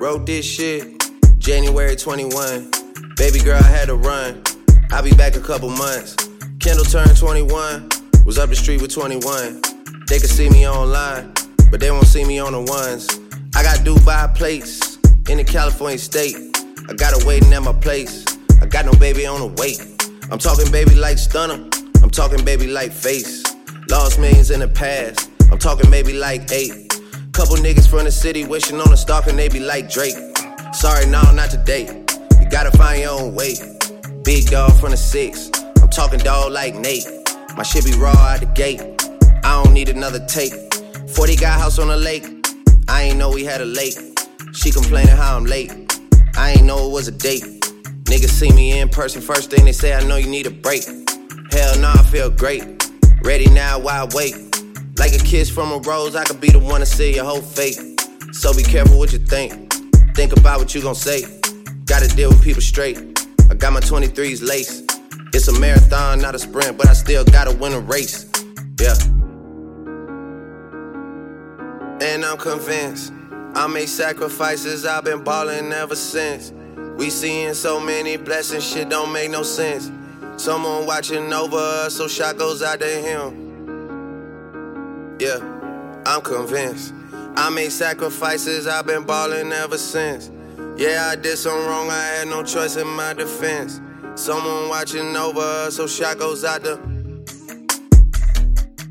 Wrote this shit January 21. Baby girl, I had to run. I'll be back a couple months. Kendall turned 21. Was up the street with 21. They could see me online, but they won't see me on the ones. I got Dubai plates in the California state. I got her waiting at my place. I got no baby on the wait. I'm talking baby like stunner. I'm talking baby like face. Lost millions in the past. I'm talking baby like eight. Couple niggas from the city wishing on a stalker, they be like Drake. Sorry, no, not today. You gotta find your own way. Big dog from the six. I'm talking dog like Nate. My shit be raw out the gate. I don't need another tape. 40 got house on the lake. I ain't know we had a lake. She complaining how I'm late. I ain't know it was a date. Niggas see me in person, first thing they say, I know you need a break. Hell no, I feel great. Ready now, why wait? Like a kiss from a rose, I could be the one to see your whole fate. So be careful what you think. Think about what you gon' say. Gotta deal with people straight. I got my 23s lace. It's a marathon, not a sprint, but I still gotta win a race. Yeah. And I'm convinced I made sacrifices, I've been ballin' ever since. We seeing so many blessings, shit don't make no sense. Someone watching over us, so shot goes out to him. Yeah, I'm convinced. I made sacrifices, I've been ballin' ever since. Yeah, I did some wrong, I had no choice in my defense. Someone watching over us, so shot goes out to.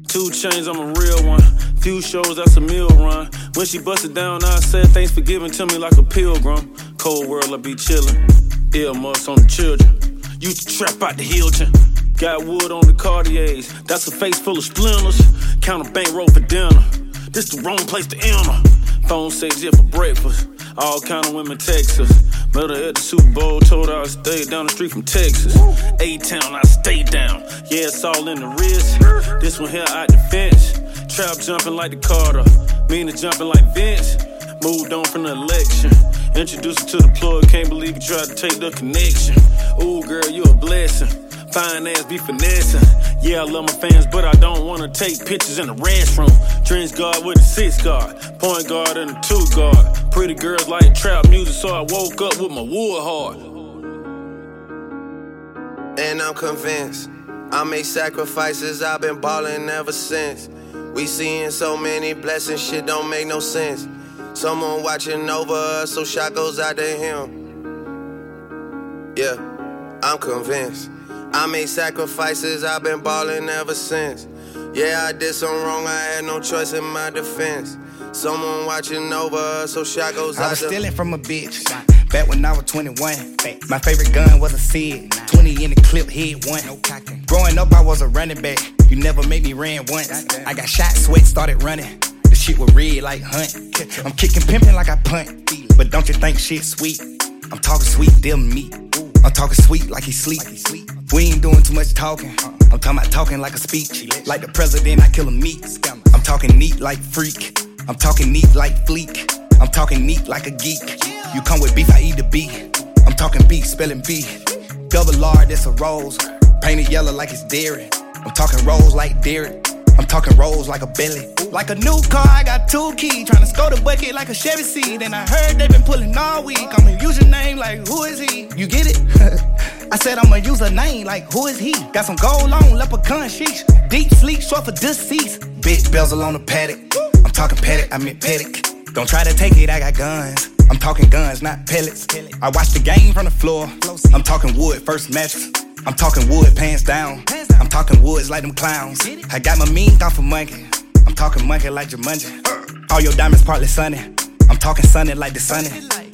Two Chainz, I'm a real one. Few shows, that's a meal run. When she busted down, I said thanks for giving to me like a pilgrim. Cold world, I be chillin'. Earmuffs on the children. Used to trap out the Hilton. Got wood on the Cartiers. That's a face full of splinters. Count a bankroll for dinner. This the wrong place to enter. Phone says yeah for breakfast. All kind of women text us. Met her at the Super Bowl, told her I stayed down the street from Texas. A town, I stay down. Yeah, it's all in the wrist. This one here out the fence. Trap jumping like the Carter. Mean jumping like Vince. Moved on from the election. Introduced her to the plug, can't believe you tried to take the connection. Ooh, girl, you a blessing. Fine ass be finessing. Yeah, I love my fans, but I don't wanna take pictures in the restroom. Trench guard with a six guard, point guard and a two guard. Pretty girls like trap music, so I woke up with my wood hard. And I'm convinced I made sacrifices, I've been ballin' ever since. We seeing so many blessings, shit don't make no sense. Someone watching over us, so shot goes out to him. Yeah, I'm convinced. I made sacrifices, I've been ballin' ever since. Yeah, I did some wrong, I had no choice in my defense. Someone watching over us, so shot goes I was stealing from a bitch. Back when I was 21. My favorite gun was a Sid. 20 in the clip, hit one. Growing up, I was a running back. You never made me ran once. I got shot, sweat, started running. The shit was red like hunt. I'm kicking, pimping like I punt. But don't you think shit sweet? I'm talking sweet, deal meat. I'm talking sweet like he sleep. We ain't doing too much talking. I'm talking about talking like a speech. Like the president, I kill him meat. I'm talking neat like freak. I'm talking neat like fleek. I'm talking neat like a geek. You come with beef, I eat the beef. I'm talking beef, spelling B. Double R, that's a rose. Painted yellow like it's dairy. I'm talking rolls like Derek. I'm talking rolls like a belly. Like a new car, I got two keys. Trying to score the bucket like a Chevy seat. And I heard they been pulling all week. I'ma use your name like who is he? You get it? Said I'ma use a name like who is he? Got some gold on, leprechaun sheesh. Deep sleep, short for deceased. Big bezel on the Patek. I'm talking Patek, I meant Patek. Don't try to take it, I got guns. I'm talking guns, not pellets. I watch the game from the floor. I'm talking wood, first mattress. I'm talking wood, pants down. I'm talking woods like them clowns. I got my mean off of monkey. I'm talking monkey like Jumanji. All your diamonds partly sunny. I'm talking sunny like the sunny.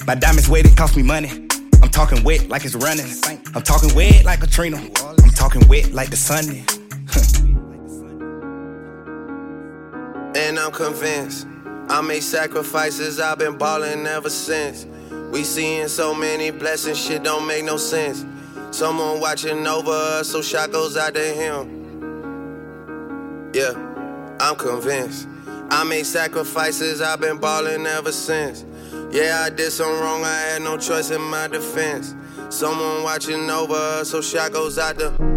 My diamonds it cost me money. I'm talking wet like it's running. I'm talking wet like Katrina. I'm talking wet like the Sunday. And I'm convinced I made sacrifices, I've been balling ever since. We seeing so many blessings, shit don't make no sense. Someone watching over us, so shot goes out to him. Yeah, I'm convinced. I made sacrifices, I've been ballin' ever since. Yeah, I did some wrong, I had no choice in my defense. Someone watching over us, so shot goes out to